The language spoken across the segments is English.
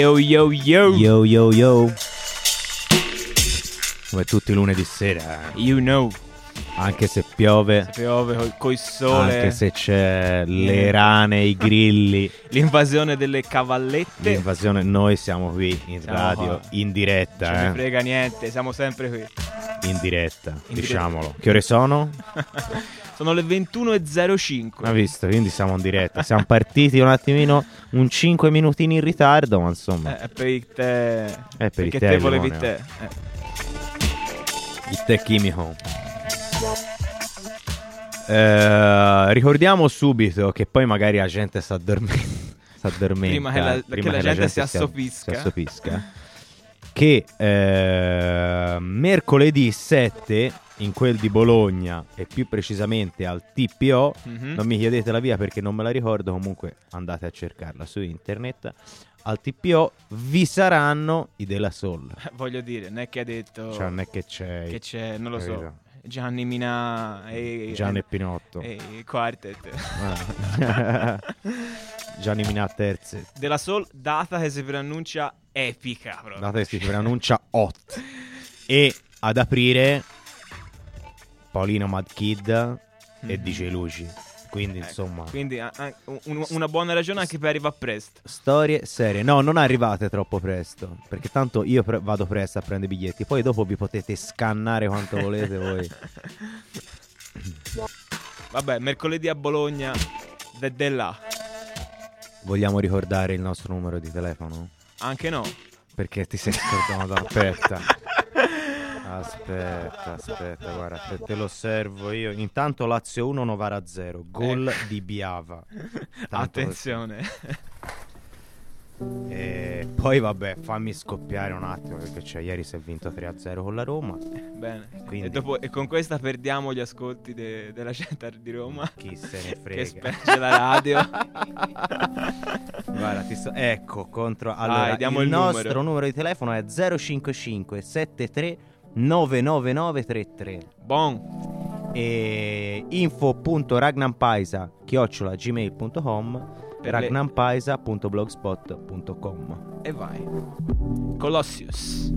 Yo yo yo. Yo yo yo. Come tutti i lunedì sera, You know. Anche se piove, Piove col, coi sole. anche se c'è le rane, i grilli, L'invasione delle cavallette. l'invasione, noi siamo qui in Siamo radio, qua. in Non diretta, eh? frega niente, siamo sempre qui. in diretta, In diciamolo. Che ore sono? Sono le 21.05. Ha visto, quindi siamo in diretta. Siamo partiti un attimino, un 5 minutini in ritardo, ma insomma, Eh, per il te. Eh, per Perché il te, te volevi Limone. te. Eh. il tè chimico. Eh, ricordiamo subito che poi magari la gente sta dormendo. Sta dormendo Prima che la- che la gente si assopisca. si assopisca, Che eh, mercoledì 7 in quel di Bologna e più precisamente al TPO, Mhm. non mi chiedete la via perché non me la ricordo, comunque andate a cercarla su internet. Al TPO vi saranno i della Soul. Voglio dire, non è che ha detto Cioè, non è che c'è, che c'è, non lo so, capito? Gianni Minà e, Gianni e, Pinotto. e Quartet. Ah. Gianni Minà terze. Della Soul, data che si preannuncia epica. Proprio. Data che si preannuncia hot. E ad aprire Paolino Mad Kid e Mhm. DJ Luci. Quindi Ecco, insomma, Quindi ah, ah, un- una buona ragione anche per arrivare presto. storie serie. No, non arrivate troppo presto. Perché tanto io pre- vado presto a prendere i biglietti. Poi dopo vi potete scannare quanto volete voi. Vabbè, mercoledì a Bologna, de, de là. Vogliamo ricordare il nostro numero di telefono? Anche no. Perché ti sei scordato? Aspetta. Aspetta, aspetta, guarda, te, te lo osservo io. Intanto Lazio 1, Novara 0. Gol Ecco. di Biava. Tanto Attenzione. E poi vabbè, fammi scoppiare un attimo perché cioè, ieri si è vinto 3-0 con la Roma. Bene. Quindi- E, dopo- e con questa perdiamo gli ascolti de- della gente di Roma. Chi se ne Che frega. specie la radio. Guarda, sto- ecco, contro... Allora, diamo il, il nostro numero. numero di telefono è 055 73 99933. Bon. E info.ragnampaisa chiocciola gmail.com ragnampaisa.blogspot.com E vai. Colossius.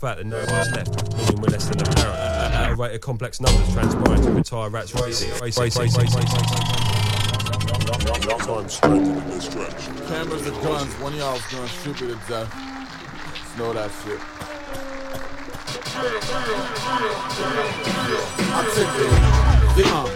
Fact that no one's left, meaning we're less than apparent. At a rate of complex numbers transpiring to retire rats racing. Racing, racing, racing, racing. Time strengthening this stretch. Cameras and guns, one of y'all was gonna shoot me to death. Know that shit. I take it. Uh.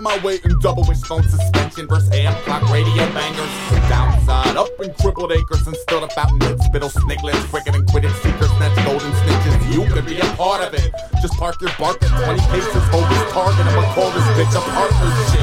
Cradle my weight in double wishbone suspension versus amp clock radio bangers. Downside up in crippled acres and stood up out in mid spittle snakelets. Quicker than quitted seekers, snatch golden snitches. You could be a part of it. Just park your bark at 20 paces. This target we'll call this bitch a partnership.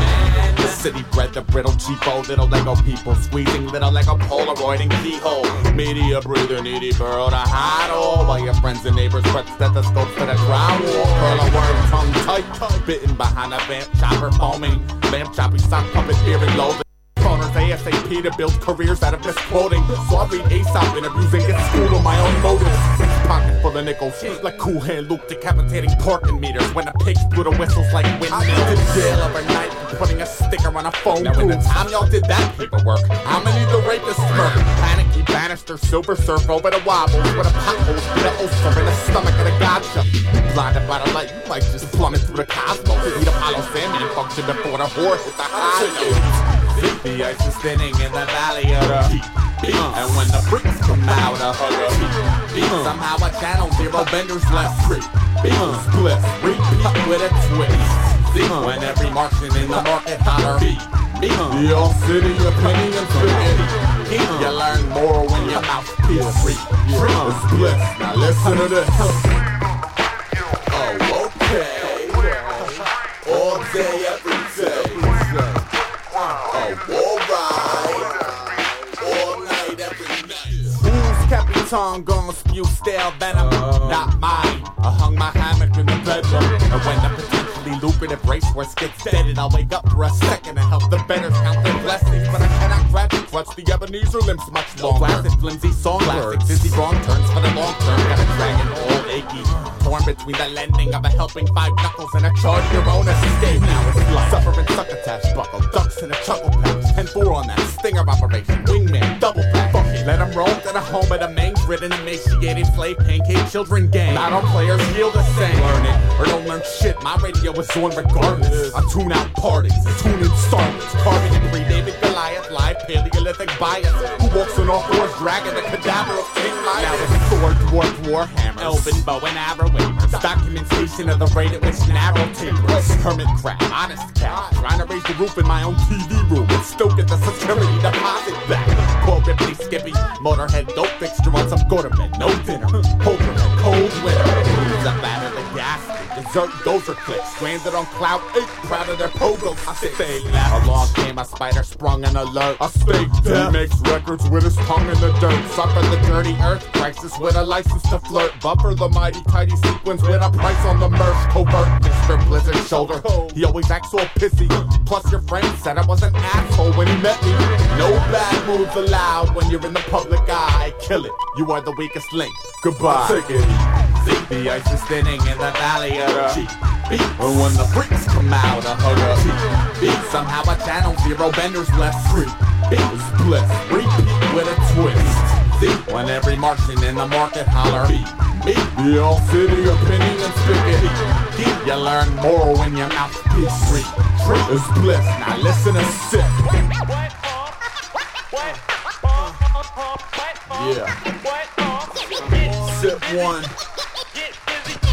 City bred the brittle cheapo little Lego people squeezing little Lego Polaroid and keyhole. Media breather, needy burrow to hide all while your friends and neighbors prep stethoscopes to the drywall. Curl a worm tongue tight, bitten behind a vamp chopper foaming. Vamp choppy sock puppet fear and loathing. Croners ASAP to build careers out of misquoting. So I read Aesop interviews and get schooled on my own motives. Pocket full of nickels, like Cool Hand Luke decapitating parking meters when the pigs blew the whistles like windmills. I went to jail overnight putting a sticker on a phone Now in the time y'all did that paperwork, how many the rapists smirk? Panicky banister, silver surf over the wobbles with a pothole, with an ulcer in the stomach of the gotcha. Blinded by the light, you might just plummet through the cosmos. Eat Apollo Sandman function before the horse hit the high note. The ice is thinning in the valley of the beat. And when the freaks come out of her beat, somehow I channel zero benders left free. Split, repeat with a twist. When every Martian in the market holler beat. The all city opinion spaghetti. You learn more when your mouthpiece free. It's bliss. Now listen to this. Oh, okay. All day. Capitan gonna spew stale venom? Not mine. I hung my hammock in the bedroom. And when the potentially lucrative racehorse gets deaded, I'll wake up for a second and help the betters count their blessings. But I cannot grab and clutch the Ebenezer limbs much longer. Classic flimsy songbirds. Dizzy wrong turns for the long term. Got a dragon all achy. Torn between the lending of a helping five knuckles and a charge your own escape. Now it's like suffering succotash buckle, ducks in a chuckle pouch, and four on that stinger operation, wingman, double pack. Let 'em roam to the home of the mange ridden, emaciated slave pancake children gang. Not all players feel the same. Learn it or don't learn shit. My radio is on regardless. I tune out parties, tune in starlets, carving in pre-David Goliath, live Paleolithic bias. Who walks on all fours, dragging the cadaver of King Lion? Sword, dwarf, warhammer, elven bow and arrow wavers. Documentation of the rate at which narrow tapers. Hermit crab, honest cat, trying to raise the roof in my own TV room and still get the security deposit back. Poor Ripley, Skippy, Motorhead, dope fixture on some go to bed, no dinner. Head, cold winter. Out of the gas? Dessert dozer clicks, stranded on cloud eight, proud of their stay left. Along came a spider, sprung an alert. A stake death. He makes records with his tongue in the dirt. Suffer the dirty earth crisis with a license to flirt. Buffer the mighty tidy sequence with a price on the merch. Covert, Mr. Blizzard shoulder. He always acts so pissy. Plus your friend said I was an asshole when he met me. No bad moves allowed when you're in the public eye. Kill it. You are the weakest link. Goodbye. The ice is thinning in the valley of the cheek. And when the freaks come out I of her beat, somehow I channel zero benders left free. It's bliss, repeat with a twist. See, when every Martian in the market holler beat. The all city opinion and spaghetti. You learn more when your mouthpiece free. Treat is bliss. Now listen and sip. Yeah. Sip one.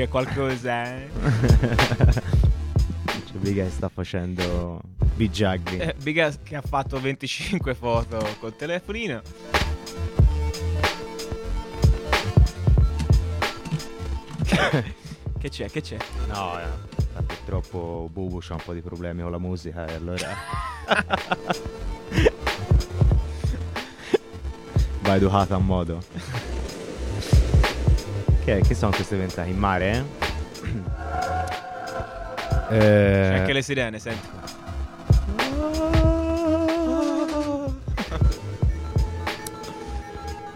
c'è qualcosa. eh? C'è Biga che sta facendo bigiagli. Eh, Biga che ha fatto 25 foto col telefonino. che c'è? Che c'è? No, eh, purtroppo Bubu c'ha un po' di problemi con la musica e allora... Va educata a modo. Che, che sono queste ventate? In mare, eh? C'è eh anche le sirene, senti.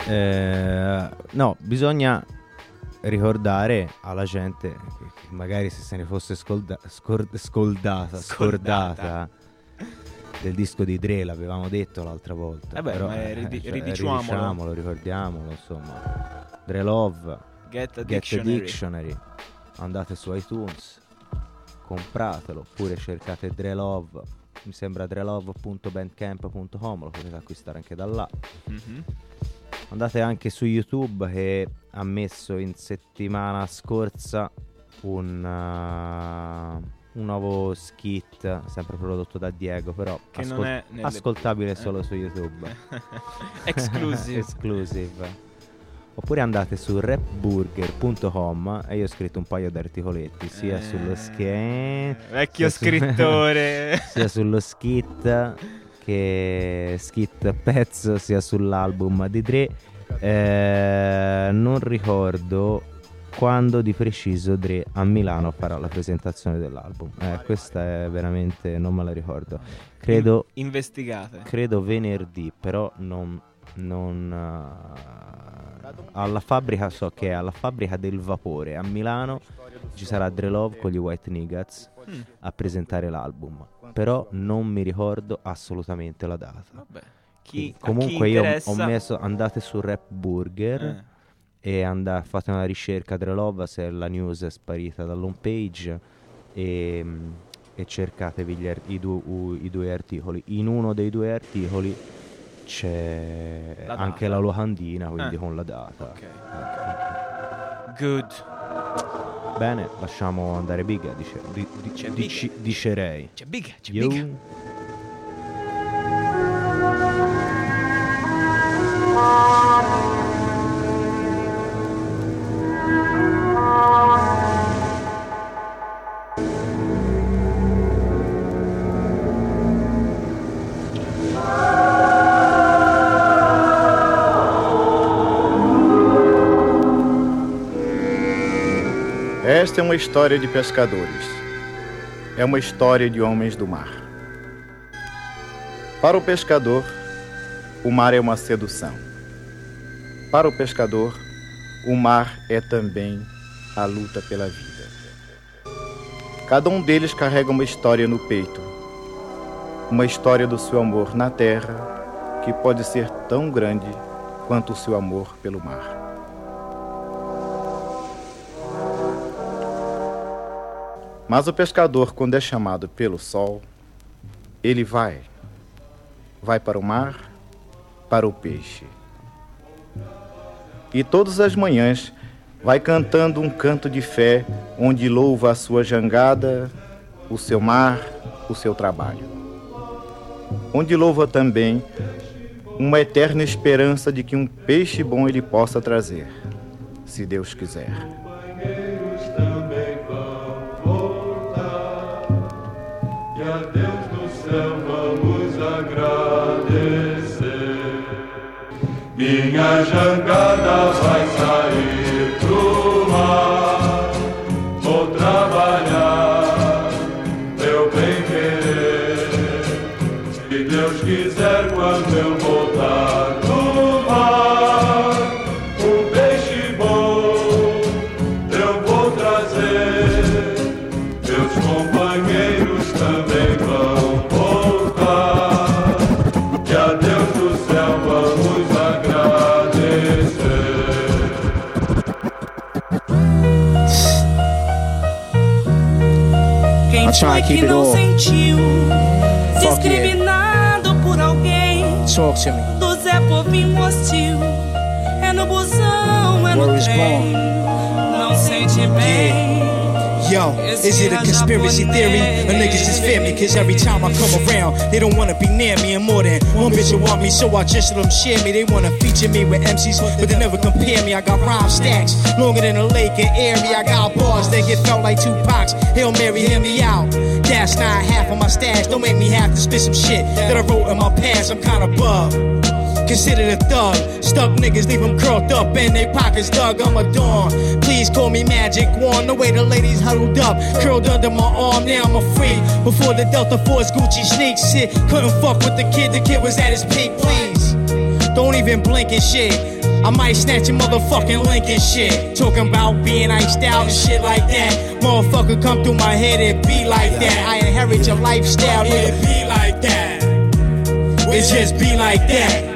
Eh, no, bisogna ricordare alla gente che magari se se ne fosse scolda- scor- scoldata, Scordata. del disco di Dre, l'avevamo detto l'altra volta. Eh beh, però, ma è eh, ridi- cioè, ridiciamolo. ridiciamolo, ricordiamolo, insomma. Dre Love, Get a Get dictionary. the Dictionary. Andate su iTunes, compratelo, oppure cercate Dre Love. Mi sembra drelove.bandcamp.com, lo potete acquistare anche da là. Mhm. Andate anche su YouTube che ha messo in settimana scorsa un, uh, un nuovo skit, sempre prodotto da Diego, però Che non è nelle- ascoltabile eh. solo su YouTube. Exclusive. Exclusive. Oppure andate su rapburger.com e io ho scritto un paio di articoletti sia Eh, sullo skit Vecchio sia su- scrittore. sia sullo skit che skit pezzo sia sull'album di Dre. Eh, non ricordo quando di preciso Dre a Milano farà la presentazione dell'album. Eh, questa è veramente non me la ricordo. Credo Investigate. credo venerdì però non, non eh, alla fabbrica so che è alla fabbrica del vapore a Milano ci sarà Dre Love con gli White Niggats Mm. a presentare l'album però non mi ricordo assolutamente la data Vabbè. Chi, a chi comunque io ho messo andate su Rap Burger Eh. e and- fate una ricerca Dre Love se la news è sparita dall'home page e, e cercatevi gli ar- i, du- u- i due articoli in uno dei due articoli c'è La anche la locandina quindi Eh. con la data Ok. Good. bene lasciamo andare Big dice, di- di- C'è dici- Big. dicerei C'è big, c'è Yo. big. Esta é uma história de pescadores. É uma história de homens do mar. Para o pescador, o mar é uma sedução. Para o pescador, o mar é também a luta pela vida. Cada um deles carrega uma história no peito. Uma história do seu amor na terra, que pode ser tão grande quanto o seu amor pelo mar. Mas o pescador, quando é chamado pelo sol, ele vai. Vai para o mar, para o peixe. E todas as manhãs vai cantando um canto de fé, onde louva a sua jangada, o seu mar, o seu trabalho. Onde louva também uma eterna esperança de que um peixe bom ele possa trazer, se Deus quiser. Minha jangada vai sair pro mar. Vou trabalhar, meu bem querer. Se Deus quiser, quando eu voltar try que keep it all. Fuck yeah. Talk to me. Do Zé hostil. É no busão, é no trem. Não sente bem. Yo, is it a conspiracy theory? Or niggas just fear me? Cause every time I come around, they don't wanna be near me. And more than one bitch will want me, so I just let them share me. They wanna feature me with MCs, but they never compare me. I got rhyme stacks longer than a lake in Erie. I got bars that get felt like two Tupac's. Hail Mary, hear me out. That's not half of my stash. Don't make me have to spit some shit that I wrote in my past. I'm kinda bugged. Considered a thug. Stuck niggas leave them curled up in their pockets dug. I'm a dawn. Please call me Magic One. The way the ladies huddled up, curled under my arm. Now I'm a freak. Before the Delta Force Gucci sneak shit. Couldn't fuck with the kid. The kid was at his peak. Please. Don't even blink and shit. I might snatch a motherfucking link and shit. Talking about being iced out and shit like that. Motherfucker come through my head, it be like that. I inherit your lifestyle, it be like that. It just be like that.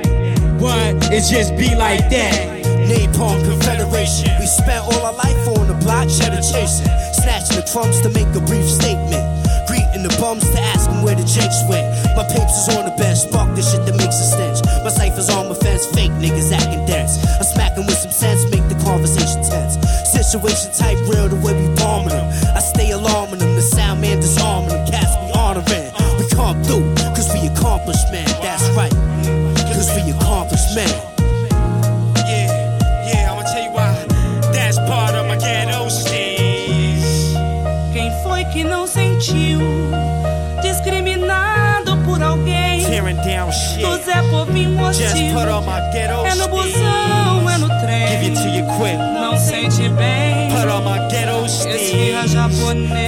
What? It just be like that. Napalm Confederation. We spent all our life on the block, cheddar chasing. Snatching the crumbs to make a brief statement. Greeting the bums to ask them where the jakes went. My papers is on the bench, fuck the shit that makes a stench. My cipher's on my fence, fake niggas acting dense. I smack 'em with some sense, make the conversation tense. Situation type real, the way we bombing possível. É no busão, é no trem. Não sente bem. Esfirra japonês.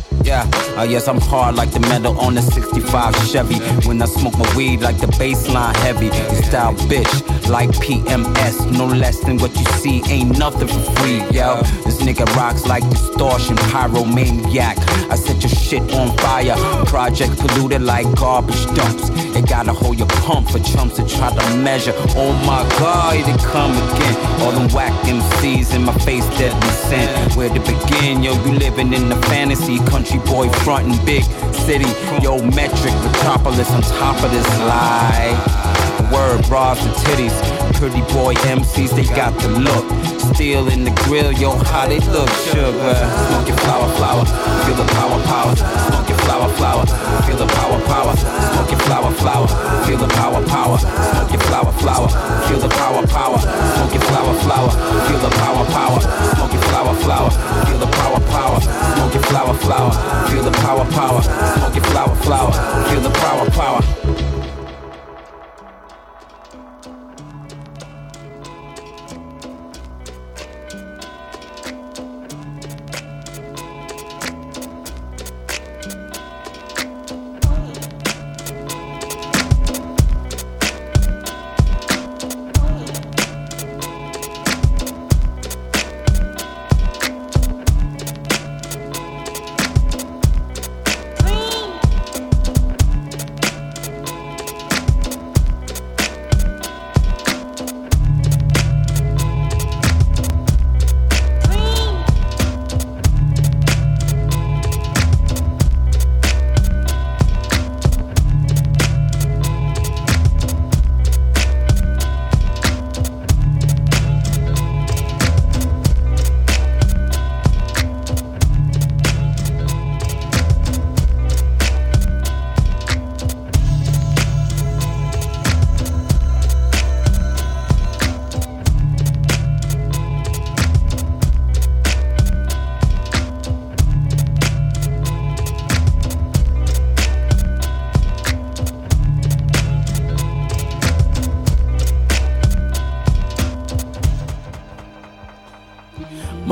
Yeah, uh, yes, I'm hard like the metal on the 65 Chevy. When I smoke my weed, like the baseline heavy. You style bitch, like PMS. No less than what you see, ain't nothing for free, yo. This nigga rocks like distortion, pyromaniac. I set your shit on fire. Project polluted like garbage dumps. It gotta hold your pump for chumps to try to measure. Oh my god, here they come again. All them whack MCs in my face, deadly sin. Where to begin? Yo, you living in the fantasy country boy frontin' big city. Yo, metric metropolis on top of this lie. Word, bras and titties. Pretty boy MCs, they got the look. Still in the grill, yo, how they look, sugar. Your flower, flower. Feel the power, power. Your flower, flower. Feel the power, power. Your flower, flower. Feel the power, power. Your flower, flower. Feel the power, power. Your flower, flower. Feel the power, power. Your flower, flower. Feel the power, power. Your flower, flower. Feel the power, power. Your flower, flower. Feel the power, power.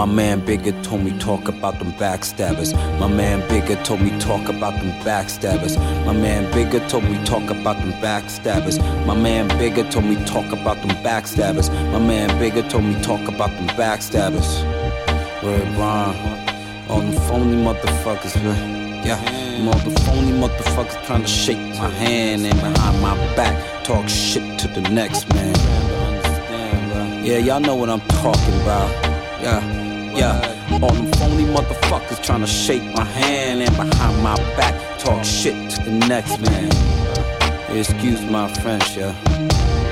Man Bigger told me talk about them backstabbers. My man Bigger told me talk about them backstabbers. My man Bigger told me talk about them backstabbers. My man Bigger told me talk about them backstabbers. My man Bigger told me talk about them backstabbers. Word Ron, all them phony motherfuckers, man. Yeah, them all the phony motherfuckers trying to shake my hand and behind my back talk shit to the next man. Yeah, y'all know what I'm talking about. Yeah, yeah. All them phony motherfuckers trying to shake my hand and behind my back talk shit to the next man. Excuse my French, yeah.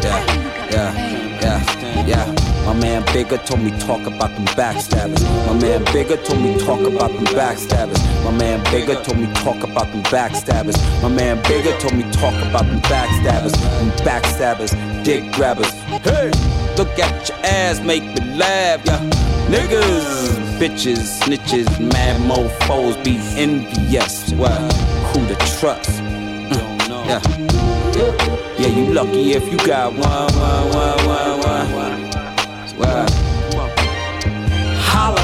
Yeah, yeah, yeah, yeah. My man Bigger told me talk about them backstabbers. My man Bigger told me talk about them backstabbers. My man Bigger told me talk about them backstabbers. My man Bigger told me talk about them backstabbers. Them backstabbers, dick grabbers. Hey, look at your ass, make me laugh, yeah. Niggas, bitches, snitches, mad mofos be envious. What? Who to trust? Mm, Yeah. Yeah, you lucky if you got one, one, one, one, one. Well, holla.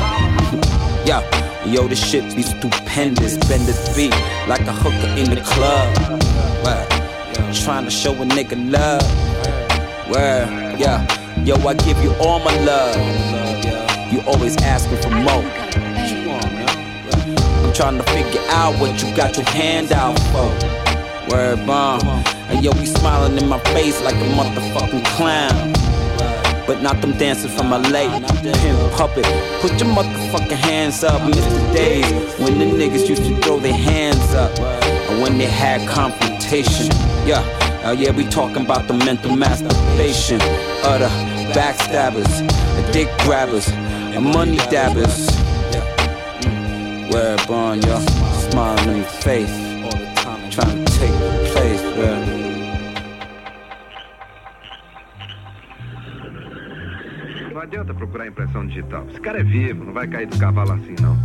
Yeah, yo, this shit be stupendous. Bend this beat like a hooker in the club. Well, trying to show a nigga love. Well, yeah, yo, I give you all my love. You always asking for more. I'm trying to figure out what you got your hand out for. Word bomb. And yo, be smiling in my face like a motherfucking clown. But not them dancing from my late pimp puppet. Put your motherfucking hands up. Miss the days when the niggas used to throw their hands up. And when they had confrontation. Yeah, Oh yeah, we talking about the mental masturbation. Of the backstabbers, the dick grabbers, the money dabbers. Word on, yo. Smiling in my face. Trying to take the place, yeah. Não adianta procurar impressão digital. Esse cara é vivo, não vai cair do cavalo assim, não.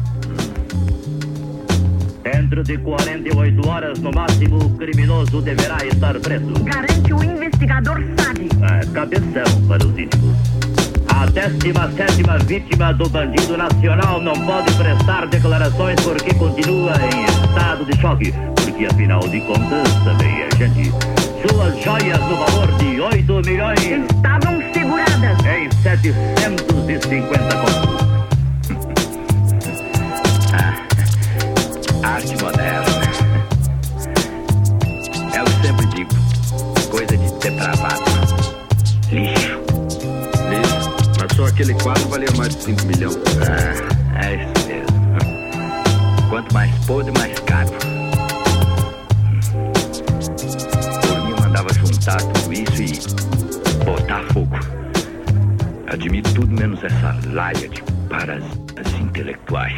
Dentro de 48 horas, no máximo, o criminoso deverá estar preso. Garante o investigador sabe. É, cabeção para os íntimos. A 17 vítima do bandido nacional não pode prestar declarações porque continua em estado de choque. Porque afinal de contas, também é gente. Suas joias no valor de 8 milhões estavam seguradas em 750 contos. Arte moderna. Eu sempre digo, coisa de depravado. Aquele quadro valia mais de 5 milhões. Ah, é isso mesmo. Quanto mais podre, mais caro. Por mim, mandava juntar tudo isso e botar fogo. Admito tudo menos essa laia de parasitas intelectuais.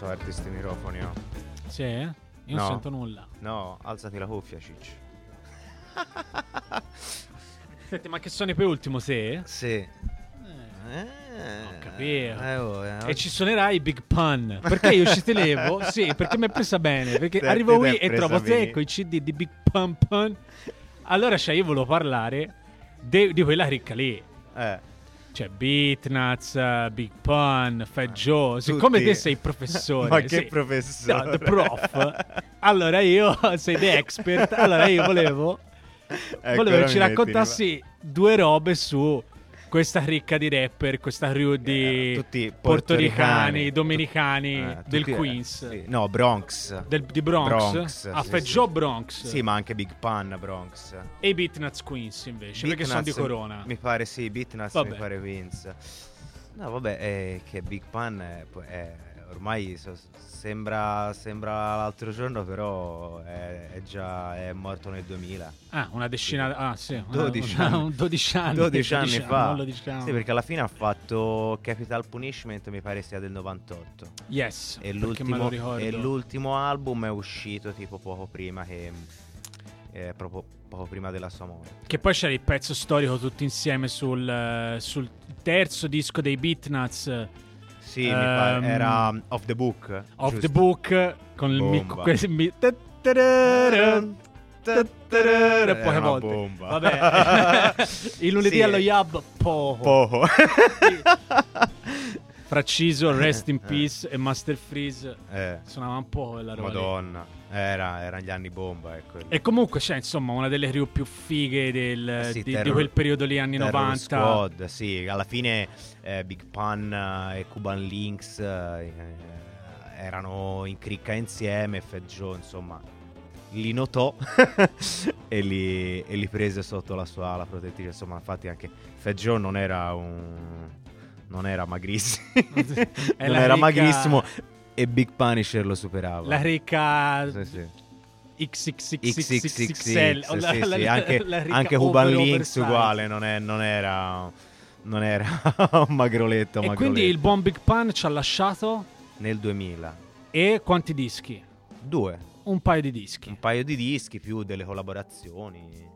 Messo alti questi microfoni. oh. Sì, eh? Io non No. sento nulla. No, alzati la cuffia, Ciccio. Senti, ma che suoni per ultimo, se? Sì. Ho capito. eh, oh, eh, E ci suonerai i Big Pun. Perché io ci tenevo? sì, perché mi è presa bene. Perché Te- arrivo te qui e trovo bene. ecco i CD di Big Pun Pun. Allora, cioè, io volevo parlare de- di quella ricca lì. Eh. Cioè, Beatnuts, uh, Big Pun, Fat Joe. Siccome tutti. te sei professore. Ma che sì. professore? No, the prof. allora io, sei the expert. Allora io volevo. Ecco, volevo che ci metti raccontassi due robe su questa ricca di rapper, questa crew di Eh, tutti portoricani, dominicani Eh, del tutti- Queens. sì. No, Bronx. Del- di Bronx? Bronx, Ah, sì, sì. Bronx. Sì, ma anche Big Pun Bronx. E i Beatnuts Queens invece, perché sono di Corona. Mi pare sì, Beatnuts Vabbè. mi pare Queens. No, vabbè, è che Big Pun è, è- ormai so- sembra, sembra l'altro giorno, però è, è già è morto nel 2000. Ah, una decina. Ah, sì. una- 12 una- anni. un 12 anni. 12 anni diciamo, fa. non lo diciamo. Sì, perché alla fine ha fatto Capital Punishment, mi pare sia del 98. Yes, E l'ultimo, e l'ultimo album è uscito tipo poco prima che eh, proprio poco prima della sua morte. Che poi c'era il pezzo storico tutti insieme sul, eh, sul terzo disco dei Beatnuts. Sì, mi pare- Ehm, era Off the Book. Off giusto? the Book con il mic- mi- poche volte. bomba. Vabbè. il lunedì Sì. allo Yab poco. Poco. Fra Ciso, Rest in Peace e Master Freeze Eh. suonava un po' quella roba lì. Era, erano gli anni bomba, ecco. E comunque c'è insomma una delle crew più fighe del- Eh sì, di, di Terror- quel periodo lì, anni Terror 90. Squad, sì, alla fine eh, Big Pun eh, e Cuban Links eh, erano in cricca insieme, Fat Joe, insomma, li notò e, li, e li prese sotto la sua ala protettrice. Insomma, infatti anche Fat Joe non era un... non era magrissimo, non era ricca- magrissimo e Big Punisher lo superava. La ricca Sì, sì. XXXXXL anche, over Links uguale, non, è- non era non era un magroletto, E magroletto. quindi il buon Big Pan ci ha lasciato Nel 2000. e quanti dischi? Due. Un paio di dischi. Un paio di dischi più delle collaborazioni.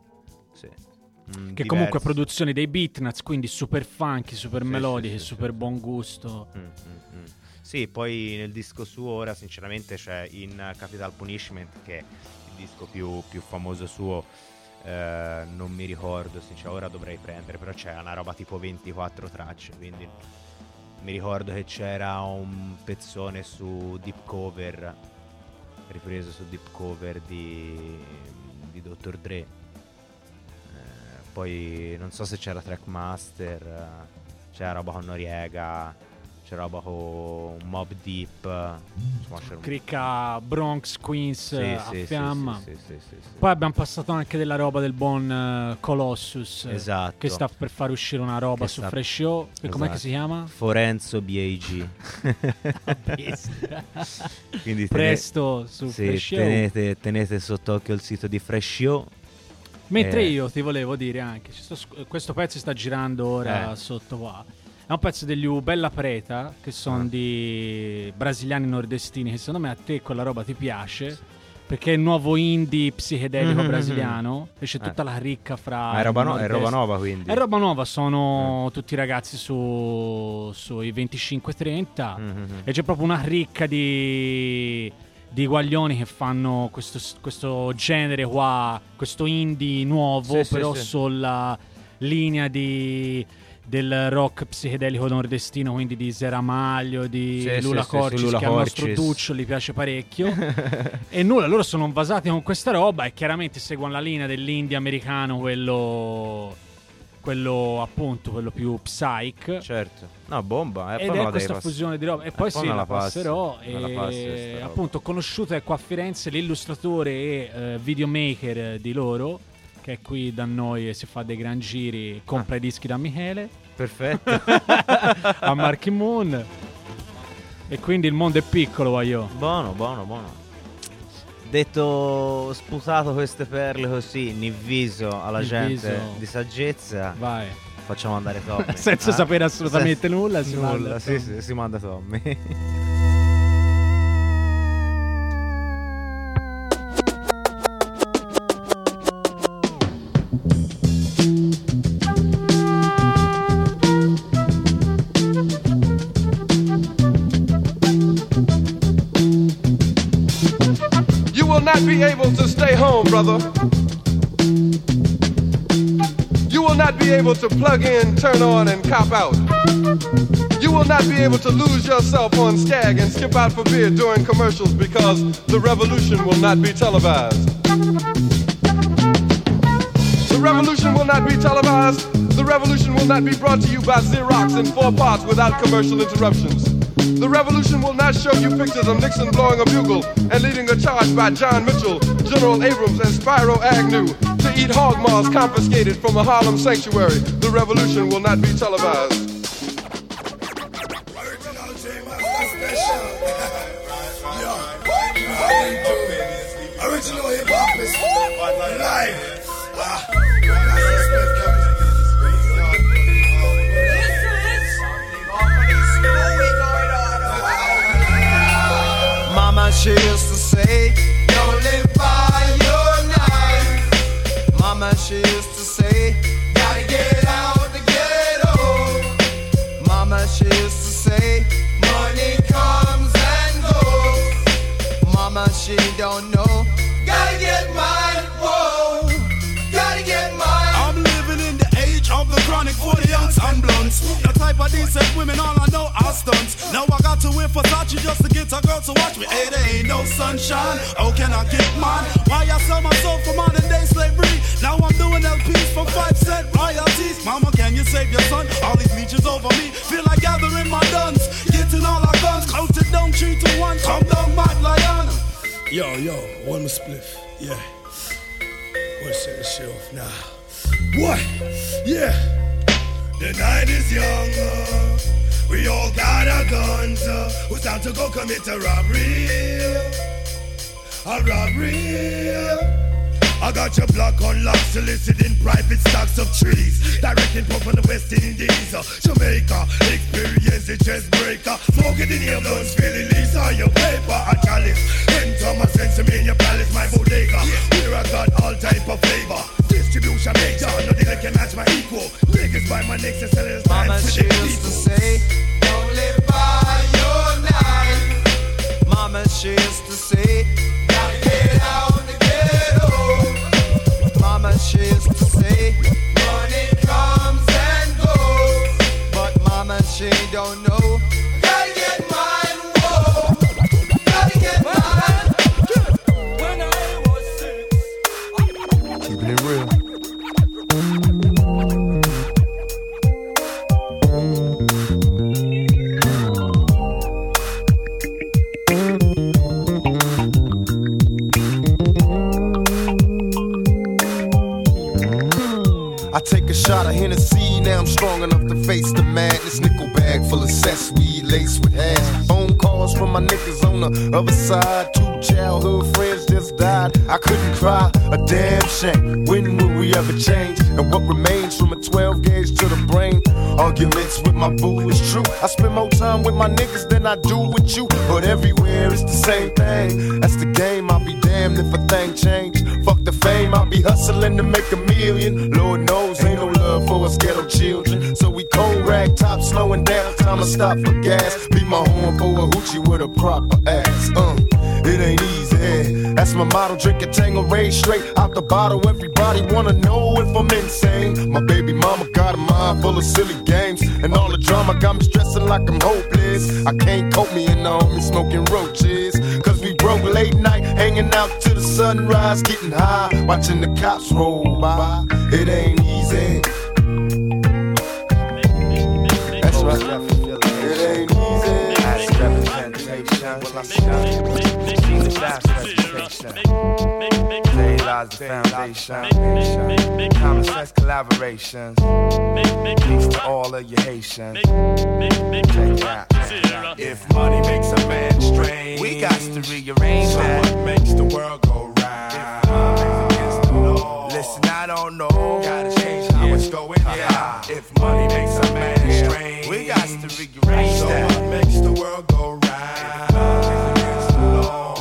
Sì. Mm, Che comunque diversi. produzioni dei Beatnuts, quindi super funky, super Sì, melodiche, sì, super buon gusto. Mm, mm, mm. Sì, poi nel disco suo ora sinceramente c'è in Capital Punishment che è il disco più, più famoso suo. eh, non mi ricordo, sincer- ora dovrei prendere, però c'è una roba tipo 24 tracce, quindi mi ricordo che c'era un pezzone su Deep Cover, ripreso su Deep Cover di, di Dr. Dre. Eh, poi non so se c'era Trackmaster, eh, c'era roba con Noriega, c'era roba con Mob Deep. Cricca Bronx, Queens Sì, a sì, fiamma. sì. Poi abbiamo passato anche della roba del buon eh, Colossus. eh, Esatto. Che sta per fare uscire una roba Che su sta- Fresh Show. E com'è che Esatto. si chiama? Forenzo BAG. Quindi Presto su Fresh Show. tenete, tenete sott'occhio il sito di Fresh Show. Mentre Eh, io ti volevo dire anche, sto questo pezzo sta girando ora Eh. sotto qua. È un pezzo degli U Bella Preta, che sono Ah. di brasiliani nordestini, che secondo me a te quella roba ti piace. Perché è il nuovo indie psichedelico Mhm, brasiliano. E c'è eh. tutta la ricca fra. Ma è roba, no- è roba nuova quindi. È roba nuova, Eh. sono tutti ragazzi su, sui 25-30 Mhm. e c'è proprio una ricca di, di guaglioni che fanno questo, questo genere qua, questo indie nuovo, Sì, sì, però sì. sulla linea di, del rock psichedelico nordestino, quindi di Seramaglio, di Sì, Lula sì, Corcis, sì, Lula che al nostro Corcis. Tuccio gli piace parecchio. e nulla, loro sono invasati con questa roba e chiaramente seguono la linea dell'indie americano, quello, quello appunto, quello più psych. Certo. No, bomba. Eh, Ed è questa fusione di roba. E Eh, poi poi sì, la passerò. La passi E appunto, conosciuto è qua a Firenze l'illustratore e eh, videomaker di loro, che è qui da noi e si fa dei gran giri, compra i dischi da Michele. Perfetto. a Marky Moon. E quindi il mondo è piccolo, voglio. Buono, buono, buono. Detto sputato queste perle così, in viso alla In gente di saggezza, Vai. facciamo andare Tommy. Senza Ah? sapere assolutamente Senza- nulla, si nulla, manda sì, sì, si manda Tommy. not be able to stay home, brother. You will not be able to plug in, turn on, and cop out. You will not be able to lose yourself on Skag and skip out for beer during commercials because the revolution will not be televised. The revolution will not be televised. The revolution will not be brought to you by Xerox in four parts without commercial interruptions. The revolution will not show you pictures of Nixon blowing a bugle and leading a charge by John Mitchell, General Abrams, and Spyro Agnew to eat hog maws confiscated from a Harlem sanctuary. The revolution will not be televised. Original hip hop is live. She used to say, Don't live by your knife. Mama, she used to say, Gotta get out the ghetto. Mama, she used to say, Money comes and goes. Mama, she don't know. Gotta get mine, whoa. Gotta get mine. I'm living in the age of the chronic 40 ounce and blunts. The type of decent women, all I know are stunts. Now I got to wear Versace just to get a girl to watch me. Hey, there ain't no sunshine. Oh, can I get mine? Why I sell my soul for modern day slavery? Now I'm doing LPs for 5 cent royalties. Mama, can you save your son? All these leeches over me. Feel like gathering my guns. Getting all our guns. Close it down, three to one. Come down, Mad Lion. Yo, yo, one more spliff. Yeah. Let's set this shit off now. What? Yeah. The night is young. We all got our guns. Uh, it's time to go commit a robbery. A robbery. I got your block on lock, soliciting private stocks of trees. Directing pump on the West Indies, uh, Jamaica, experience a chest breaker. Smoking in your blood, feeling leaves on your paper. A chalice, enter my sesame in your palace, my bodega. Here I got all type of flavor. Distribution major, nothing that can match my equal. Niggas buy my necks and sell it as Mama, she used to say, don't live by your knife. Mama, she used to say, gotta get out the ghetto. Mama, she used to say, money comes and goes. But mama, she don't know. Shot of Hennessy, now I'm strong enough to face the madness. Nickel bag full of cess weed laced with hash. Phone calls from my niggas on the other side. Two childhood friends just died. I couldn't cry, a damn shame. When will we ever change? And what remains from a 12 gauge to the brain? Arguments with my boo is true. I spend more time with my niggas than I do with you. But everywhere it's the same thing. That's the game, I'll be damned if a thing change. Fuck the fame, I'll be hustling to make a million. Lord knows, ain't no love for us ghetto children. So we cold rag top, slowing down, time to stop for gas. Be my horn for a hoochie with a proper ass. Uh, it ain't easy. That's my motto, drink a tango race straight out the bottle. Everybody wanna know if I'm insane. My baby mama got a mind full of silly games. And all the drama got me stressing like I'm hopeless. I can't cope me and the homie smoking roaches. Cause broke late night, hanging out to the sunrise, getting high, watching the cops roll by. It ain't easy. That's right. It ain't easy. They lies the foundation. Common sense collaborations. Peace to all of you Haitians. Check it out. If money makes a man strange, we got to rearrange So that. what makes the world go round? Listen, I don't know. Gotta change how it's going. If money makes a man strange, we got to rearrange So that. what makes the world go round?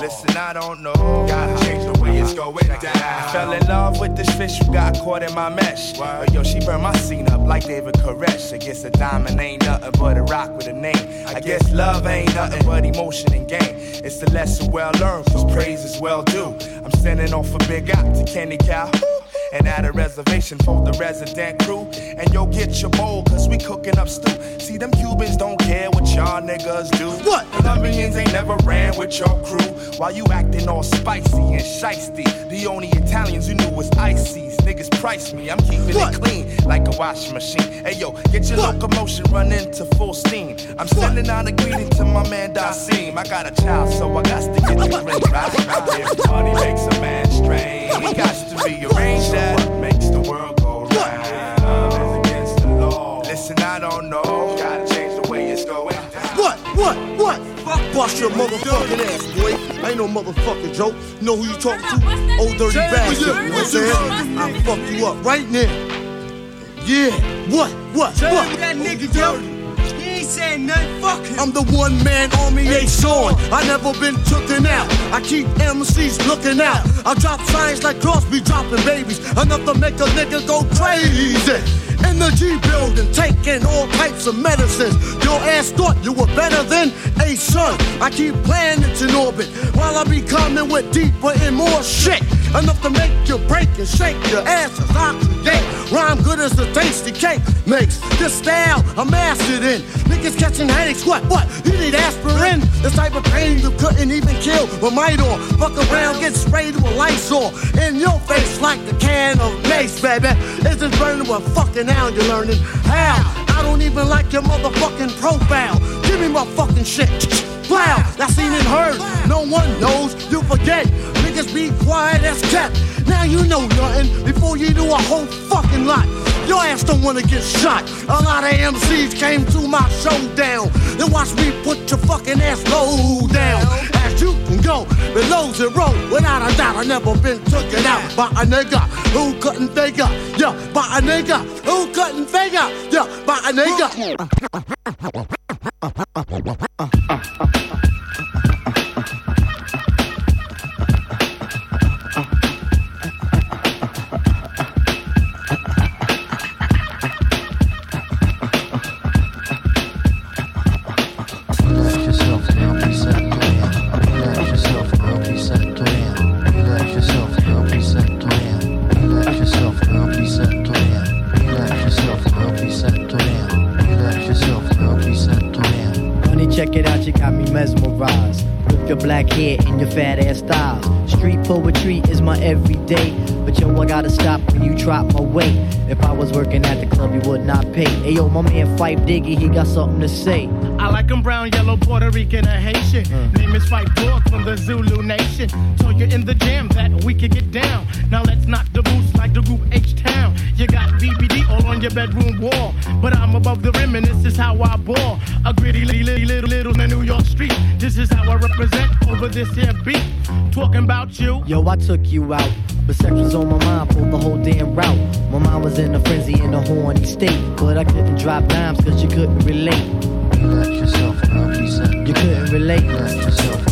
Listen, I don't know. Gotta change the way it's going down. Fell in love with this fish who got caught in my mesh. But yo, she burned my scene up like David Koresh. I guess a diamond ain't nothing but a rock with a name. I guess love ain't nothing but emotion and game. It's the lesson well learned, cause praise is well due. I'm sending off a big out to Kenny Cow. And at a reservation for the resident crew. And yo, get your bowl, cause we cooking up stew. See, them Cubans don't care what y'all niggas do. What? Colombians ain't never ran with your crew. While you acting all spicy and shisty. The only Italians you knew was ices. Niggas price me, I'm keeping it clean like a washing machine. Hey yo, get your locomotion running to full steam. I'm sending out a greeting to my man Dasim. I got a child, so I got to get the ring right. If money makes a man strange, we got to rearrange that. What makes the world go round? Love is against the law. Listen, I don't know. Gotta change the way it's going down. What? What? What? Bust your motherfucking ass, boy. I ain't no motherfucking joke. You know who you talking to? Old dirty Say it, bastard. You know what what you I'm saying? I'll fuck you up right now. Yeah. What? What? Tell what? that nigga, yo. He ain't nothing. Fuck him. I'm the one man army ain't showing. I never been tooken out. I keep MCs looking out. I drop signs like Crosby dropping babies. Enough to make a nigga go crazy. In the G building, taking all types of medicines. Your ass thought you were better than a son. I keep planets in orbit while I be coming with deeper and more shit. Enough to make you break and shake your ass as I create. Rhyme good as the tasty cake makes. This style I'm mastered in. Niggas catching headaches, what? What? You need aspirin? This type of pain you couldn't even kill with might on. Fuck around, get sprayed with Lysol. In your face like the can of mace, baby. Is it burning what fucking now you're learning? How? I don't even like your motherfucking profile. Give me my fucking shit. Wow, I seen and heard. No one knows. You forget. Niggas be quiet as kept. Now you know nothing before you do a whole fucking lot. Your ass don't wanna get shot. A lot of MCs came to my showdown. Then watch me put your fucking ass low down. As you can go, below zero. Without a doubt, I never been taken out by a nigga who couldn't figure. Yeah, by a nigga who couldn't figure. Yeah, by a nigga. is my everyday. But yo, I gotta stop when you drop my weight. If I was working at the club, you would not pay. Hey yo, my man Phife Diggy, he got something to say. I like 'em brown, yellow, Puerto Rican, or Haitian. Hmm. Name is Phife Dawg from the Zulu Nation. Told you in the jam that we could get down. Now let's knock the boots like the group H Town. You got BBD all on your bedroom wall. But I'm above the rim and this is how I ball. A gritty little little little, little New York street. This is how I represent over this here beat. Talking about you. Yo, I took you out. But sex was on my mind for the whole damn route. My mind was in a frenzy in a horny state. But I couldn't drop dimes cause you couldn't relate. Relax yourself now, please settle You couldn't relate. Relax yourself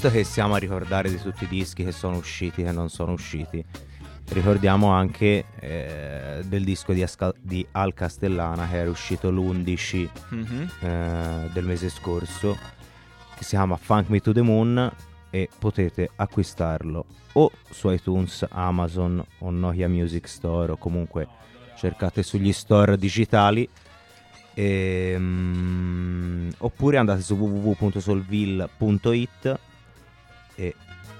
visto che siamo a ricordare di tutti i dischi che sono usciti e che non sono usciti, ricordiamo anche eh, del disco di, Asca- di Al Castellana che era uscito l'11 Mhm. eh, del mese scorso, che si chiama Funk Me to the Moon e potete acquistarlo o su iTunes, Amazon o Nokia Music Store o comunque cercate sugli store digitali Ehm, oppure andate su www.solville.it e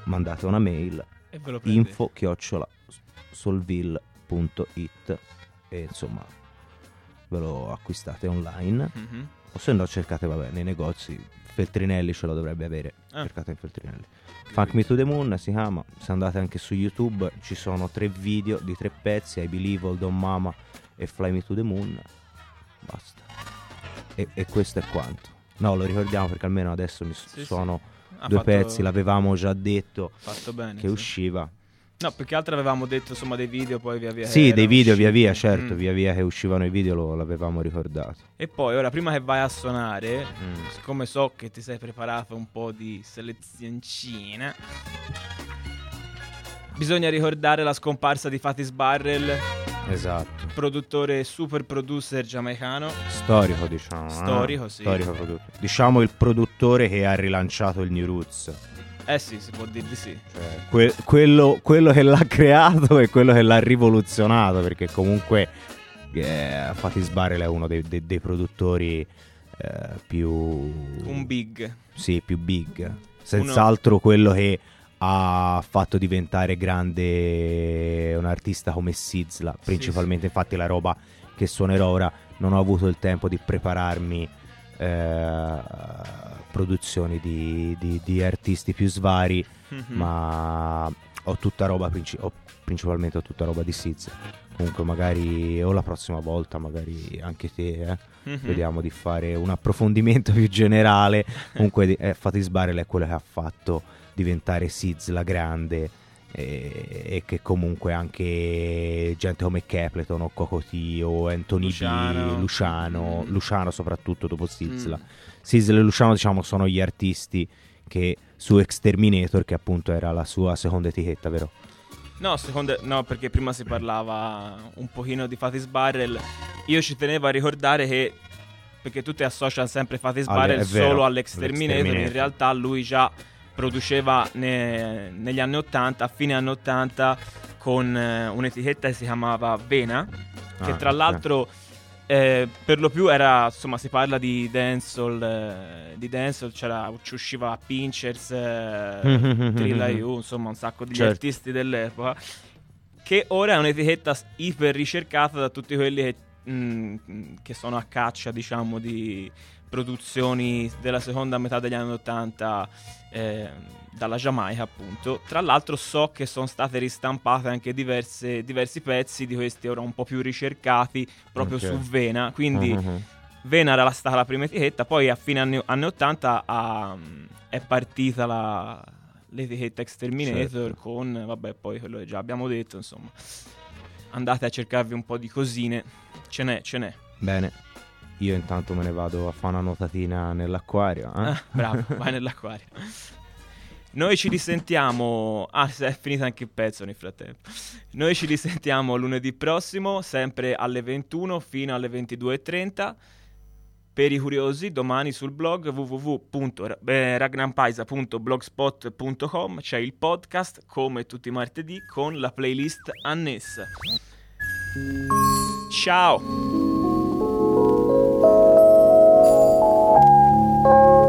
mandate una mail info chiocciola solville.it e insomma ve lo acquistate online. Mhm. o se no cercate vabbè nei negozi Feltrinelli ce lo dovrebbe avere. Ah. cercate in Feltrinelli Funk Me to the Moon si chiama. Se andate anche su YouTube ci sono tre video di tre pezzi I Believe Old Don Mama e Fly Me to the Moon. Basta. E, e questo è quanto. No lo ricordiamo perché almeno adesso mi Sì, sì. Ha due fatto- pezzi l'avevamo già detto Fatto bene, che sì. usciva No, più che altro avevamo detto insomma dei video, poi via via. sì dei video via usciti. via certo Mm. via via che uscivano i video lo, l'avevamo ricordato E poi ora, prima che vai a suonare, Mm. siccome so che ti sei preparato un po' di selezioncina, bisogna ricordare la scomparsa di Fatis Barrel, esatto produttore super producer giamaicano. Storico, diciamo. eh? Storico, sì. Storico produttore. Diciamo il produttore che ha rilanciato il New Roots. Eh sì, si può dire di sì. Que- quello, quello che l'ha creato e quello che l'ha rivoluzionato, perché comunque eh, Fatis Barrel è uno dei, dei- dei produttori eh, più... Un big. Sì, più big. Senz'altro quello che ha fatto diventare grande un artista come Sizzla, principalmente infatti la roba che suonerò ora non ho avuto il tempo di prepararmi eh, produzioni di, di- di artisti più svari, Mhm. ma ho tutta roba princi- ho- principalmente ho tutta roba di Sizzla. Comunque magari o la prossima volta, magari anche te, eh, Mhm. vediamo di fare un approfondimento più generale. Comunque eh, Fatis Barrel è quello che ha fatto diventare Sizzla grande e, e che comunque anche gente come Capleton o Cocoti o Anthony Luciano. B, Luciano, Luciano soprattutto dopo Sizzla. Mm. Sizzla e Luciano diciamo sono gli artisti che su Exterminator che appunto era la sua seconda etichetta, vero? No, secondo, no, perché prima si parlava un pochino di Fatis Barrel. Io ci tenevo a ricordare che perché tutti associano sempre Fatis Barrel vero, solo all'Exterminator, in realtà lui già produceva ne- negli anni 80, a fine anni 80 con eh, un'etichetta che si chiamava Vena, che Ah, tra ok. l'altro eh, per lo più era, insomma, si parla di dancehall, eh, di dancehall c'era, ci usciva Pinchers, eh, Trill IU, insomma, un sacco di Certo. artisti dell'epoca che ora è un'etichetta iper ricercata da tutti quelli che, mm, che sono a caccia, diciamo, di produzioni della seconda metà degli anni 80 eh, dalla Giamaica, appunto. Tra l'altro so che sono state ristampate anche diverse- diversi pezzi di questi ora un po' più ricercati proprio Ok. su Vena, quindi Mhm. Vena era stata la prima etichetta, poi a fine anni, anni 80 ha- è partita la- l'etichetta Exterminator Certo. con, vabbè, poi quello che già abbiamo detto, insomma. Andate a cercarvi un po' di cosine, ce n'è, ce n'è. Bene. Io intanto me ne vado a fare una notatina nell'acquario. eh? Ah, bravo, vai nell'acquario. Noi ci risentiamo. Ah, è finito anche il pezzo nel frattempo. Noi ci risentiamo lunedì prossimo, sempre alle 21 fino alle 22.30. Per i curiosi, domani sul blog www.ragnampaisa.blogspot.com c'è il podcast, come tutti i martedì, con la playlist annessa. Ciao! Too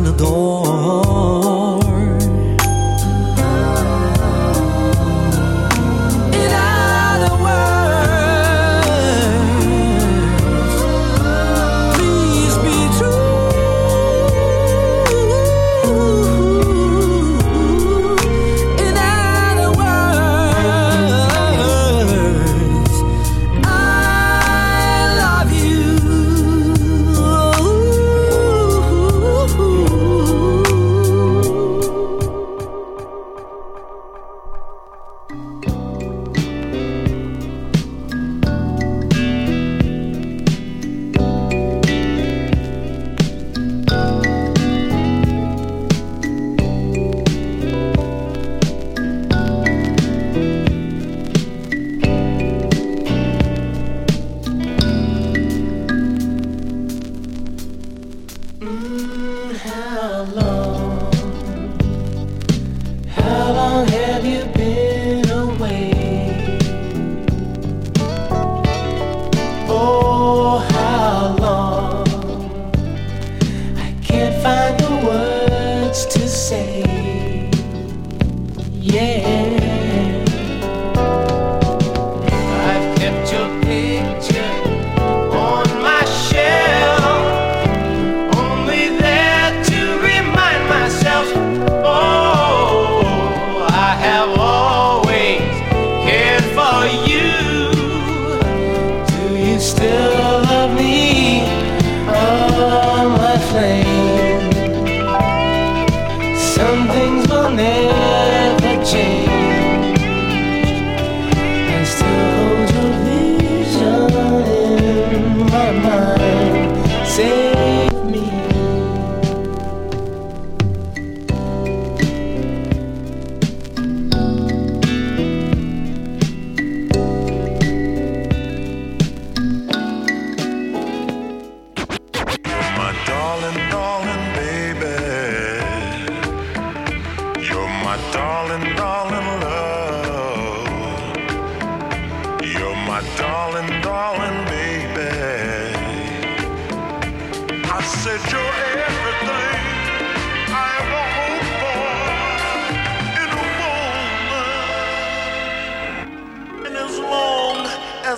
能懂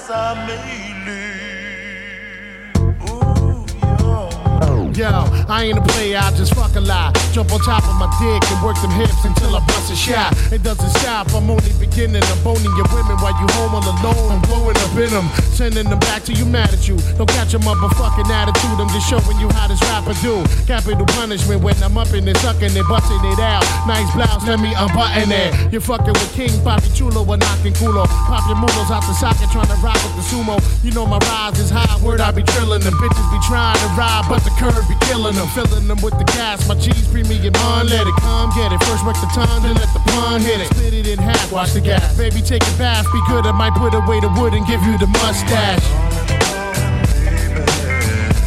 洒美缕。Yo, I ain't a player, I just fuck a lot. Jump on top of my dick and work them hips until I bust a shot. It doesn't stop, I'm only beginning. I'm boning your women while you home all alone. I'm blowing up in them, sending them back to you mad at you. Don't catch a motherfucking attitude, I'm just showing you how this rapper do. Capital punishment when I'm up in it, sucking it, busting it out. Nice blouse, let me unbutton it. You're fucking with King Papi Chulo or knocking culo. Pop your mulos out the socket, trying to rock with the sumo. You know my rise is high, word I be trilling The Bitches be trying to ride, but the curve be killing them. Filling them with the gas, my cheese premium on, let it come, get it. First work the tongue, then let the pun hit it. Split it in half, watch the gas. Baby, take a bath, be good, I might put away the wood and give you the mustache.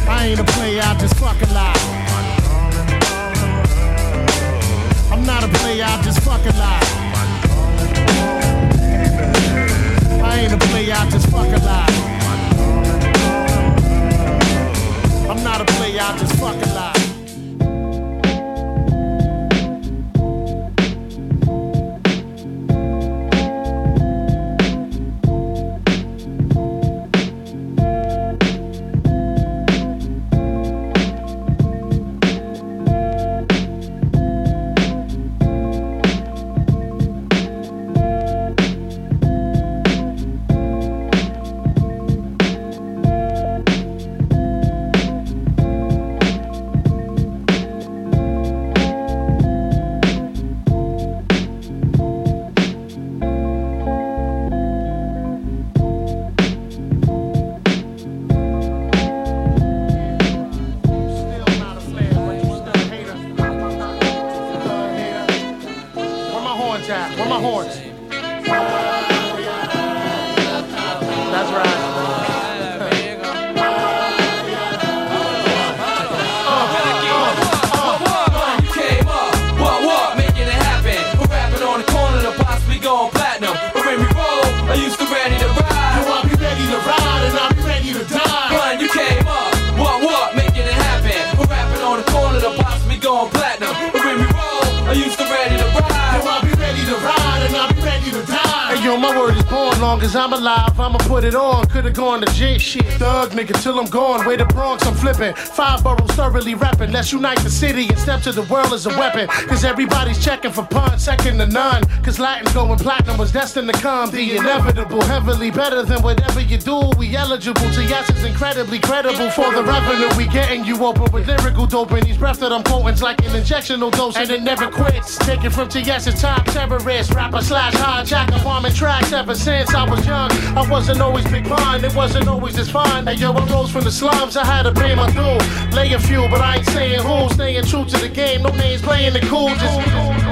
I ain't a player, I just fuck a lot. I'm not a player, I just fuck a lot. I ain't a player, I just fuck a not a player, I just fuck a till Let's unite the city and step to the world as a weapon. Cause everybody's checking for puns, second to none. Cause Latin going platinum was destined to come. The inevitable, heavily better than whatever you do. We eligible to yes, it's incredibly credible for the revenue. We getting you open with lyrical dope. And these breaths that I'm quoting's like an injectional dose. And it never quits. Taken from TS's top terrorist, rapper slash hijacker, bombing tracks ever since I was young. I wasn't always big pun, it wasn't always as fun. Hey yo, I rose from the slums, I had to pay my due. Lay a few, but I ain't saying who. Staying true to the game, no names playing the cool. Just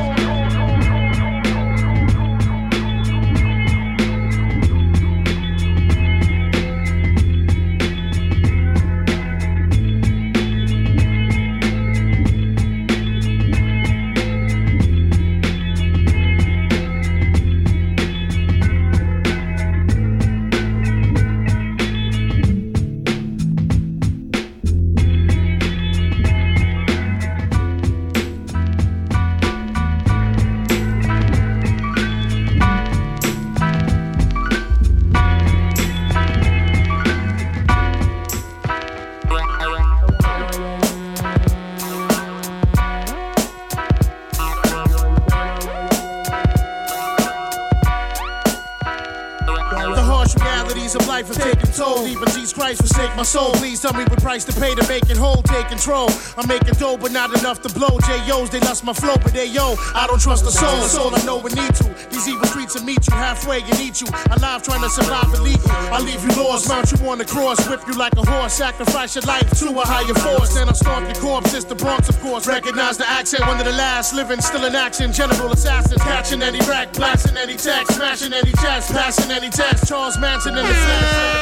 My soul. Please tell me what price to pay to make it whole. Take control. I'm making dough, but not enough to blow. J.O.'s, they lost my flow, but they yo. I don't trust the soul. That's all I know we need to. These evil streets will meet you halfway and eat you. Alive trying to survive illegal. I leave you lost, mount you on the cross, whip you like a horse, sacrifice your life to a higher force. Then I stomp your corpse. It's the Bronx, of course. Recognize the accent, one of the last living, still in action. General assassins, catching any rack, blasting any text, smashing any chest, passing any test. Charles Manson in the flesh.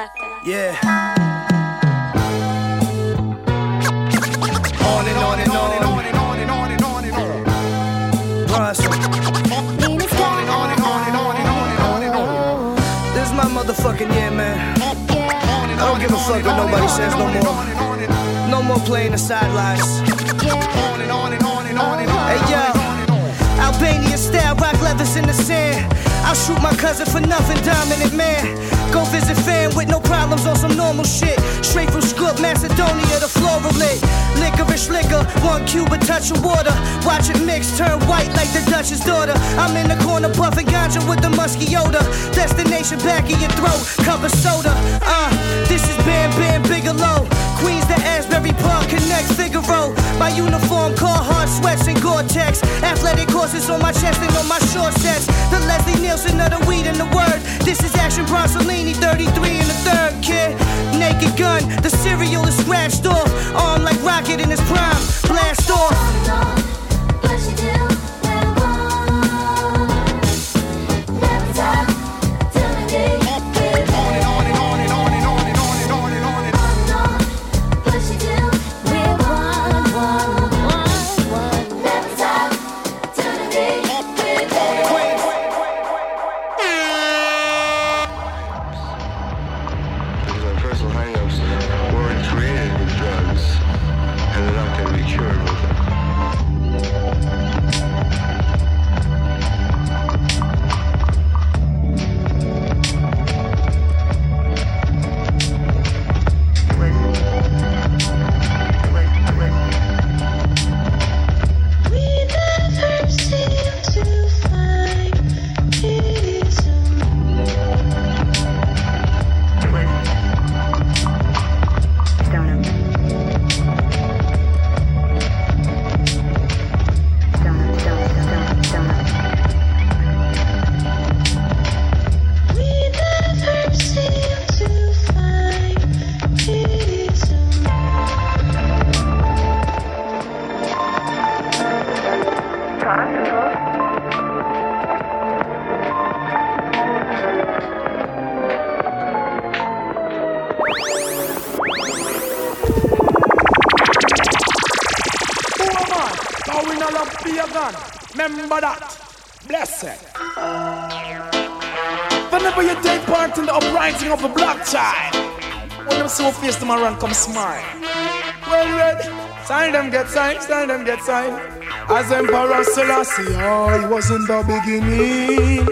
Static selector. Yeah. On and on and on and on and on and on and on and on. Bronson. And on and on and on and on and on and on. This is my motherfucking year, man. I don't give a fuck what nobody says no more. No more playing the sidelines. Yeah. On and on and on and on and on and on and on. Hey yo. Out Albanian style, rock leathers in the sand. I'll shoot my cousin for nothing, dominant man. Go visit fam with no problems on some normal shit. Straight from Skut, Macedonia, to lit. Licorice liquor, one cube, touch of water. Watch it mix, turn white like the Dutch's daughter. I'm in the corner puffing ganja with the musky odor. Destination back in your throat, cover soda. Uh, this is Bam Bam Bigelow. Queens to Asbury Park Connect Figaro. My uniform, Carhartt sweats and Gore-Tex. Athletic courses on my chest and on my short sets. The Leslie Nielsen of the weed and the word. This is Action Bronsolini, 33 in the third kid. Naked gun, the cereal is scratched off. Arm like rocket in his prime, blast off. Because come smile. Well read, sign them get signed, sign them get signed. As Emperor Selassie, oh, he was in the beginning.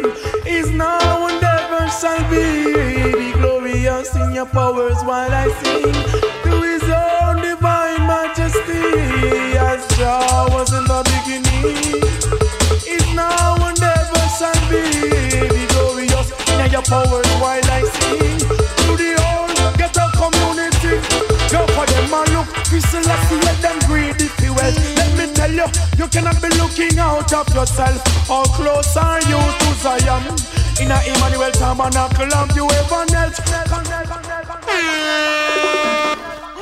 Is now and ever shall be. Be glorious in your powers while I sing. To his own divine majesty. As Jah and. We Selassie let them greedy feel well. Let me tell you, you cannot be looking out of yourself. How close are you to Zion? In a Emmanuel Tabernacle, have you ever knelt?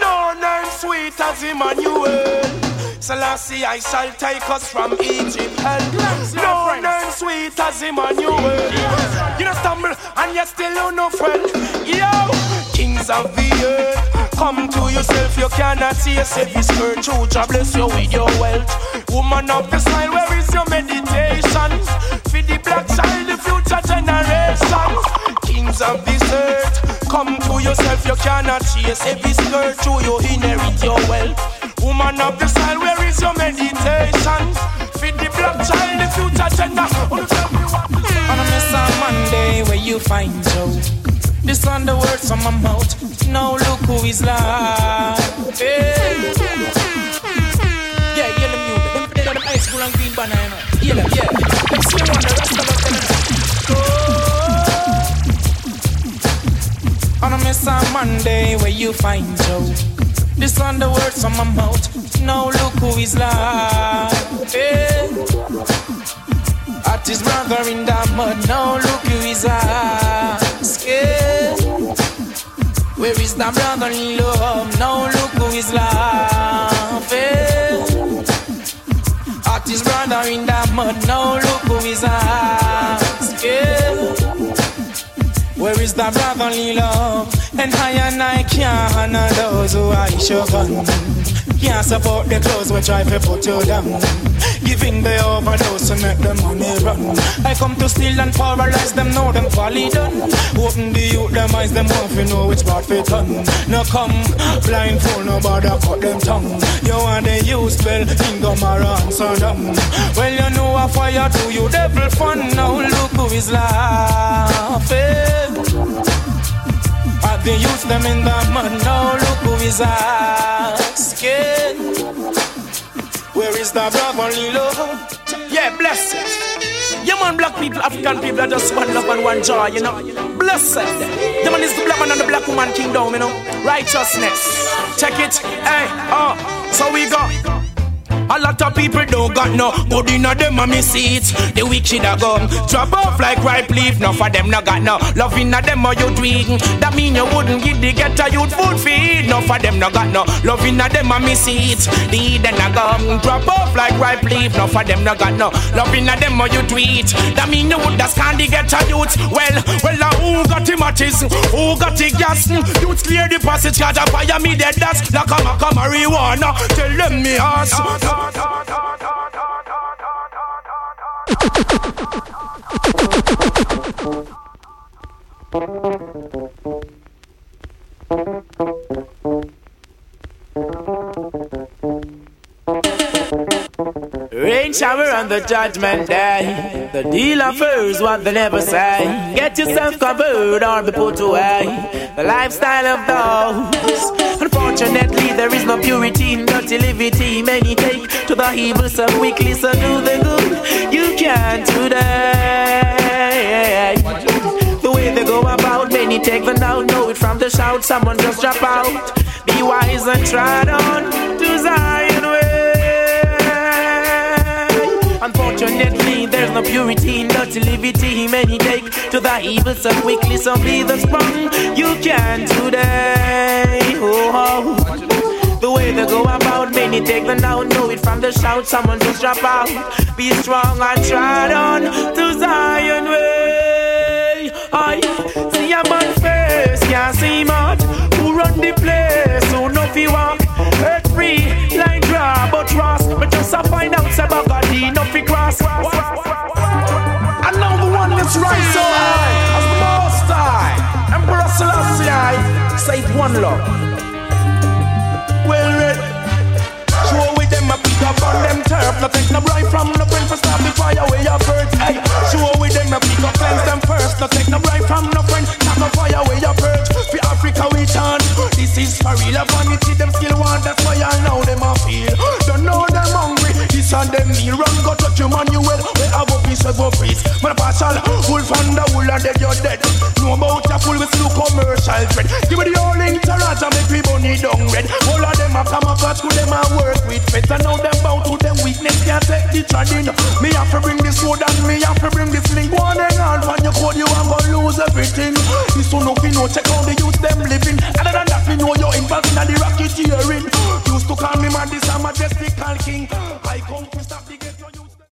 No name sweet as Emmanuel. Selassie, I shall take us from Egypt. And no name sweet as Emmanuel. You don't stumble and yet still you no friend. Yo, kings of the earth, come to yourself. You cannot see yourself. His virtue, Jah bless you with your wealth. Woman of the smile, where is your meditation? For the black child, the future generation. Kings of this earth, come to yourself. You cannot chase every skirt to you inherit your wealth. Woman of the style, where is your meditation? For the black child, the future generation. On a miss on Monday, where you find Joe. This on the words from my mouth. Now look who is live. Hey. Yeah, yeah, the music. Them play them high school and green you. Yeah, yeah. Them see one, the rest of them. Oh. On a miss on Monday, where you find Joe. This on the words from my mouth. Now look who is live. Hey. Eh. At his brother in the mud. Now look who is asking. Eh. Where is the brother in love? Now look who is laughing. Eh. At his brother in the mud. Now look who is asking. Where is the brotherly love? And I and I can't those who I show gun. Can't support the clothes we try to put you down. Giving the overdose to make the money run. I come to steal and paralyze them, know them folly done. Open the youth, them eyes, them off, you know which part fit on. No come, blindfold, nobody cut them tongue. You want the use spell, Ingo Mara and Saddam. Well, you know a fire to you, devil fun. Now look who is laughing. The youth, them in the mud. Now look who is asking. Where is the brother Lilo? Yeah, bless it. Yeah, man, black people, African people are just one love and one joy, you know. Blessed. The man is the black man and the black woman kingdom, you know. Righteousness. Check it. Hey, oh, so we go. A lot of people don't got no good in them a me seats. The wicked a gum drop off like ripe leaf. No for them no got no love in them or you tweak. That mean you wouldn't give the get a youth food feed. No for them no got no love in them a me seats. The Eden a gum drop off like ripe leaf. No for them no got no love in them or you tweet. That mean you would just can't get a youth. Well, well, uh, who got the matches? Who got the gas? Youth clear the passage, got a fire me dead that's like a maca marijuana. Tell them me ass. Rain shower on the judgment day. The dealer fears what they never say. Get yourself covered or be put away. The lifestyle of those. Unfortunately, there is no purity in dirty liberty. Many take to the evil so weakly, so do the good. You can't do that. The way they go about, many take the down. Know it from the shout, someone just drop out. Be wise and trot on to Zion Unfortunately, there's no purity in dirty liberty. Many take to the evil so quickly, so be the sprung. You can't do that. Oh, oh. The way they go about, many take the now, know it from the shout. Someone just drop out. Be strong and trot on to Zion way. Oh, I see a man face, can't see much. Who run the place? Who know fi walk? Earth free, draw, but Ross. But just to find out, Sabagadi, no fi cross. And now the one that's right so high, as the most high, Emperor Selassie, say one love. Well read. Up on them turf. No take no bribe from no friend for stop the fire where you burnt. Hey, show with them a pick up cleanse them first. No take no bribe from no friend. Stop the fire where you burnt. For Africa we chant. This is for real. Vanity them still want. That's why I know them a feel. Don't know them hungry. This and them meal. Run go touch your manual. We have a piece of go freeze. Man partial. Wolf and the wool and dead you're dead. Know about your full with slow commercial thread. Give me the whole internet and make we bunny down red. All of them a come up at school. Them a work with fit. I know them bout to them weakness. Can't take the trading. Me have to bring this sword and me have to bring this link. One hang on when you code you am gonna lose everything. This one no fi no check how the youth them living. Other than that, me know you're involved in the racketeering. Used to call me man, this a majestical king. I come to stop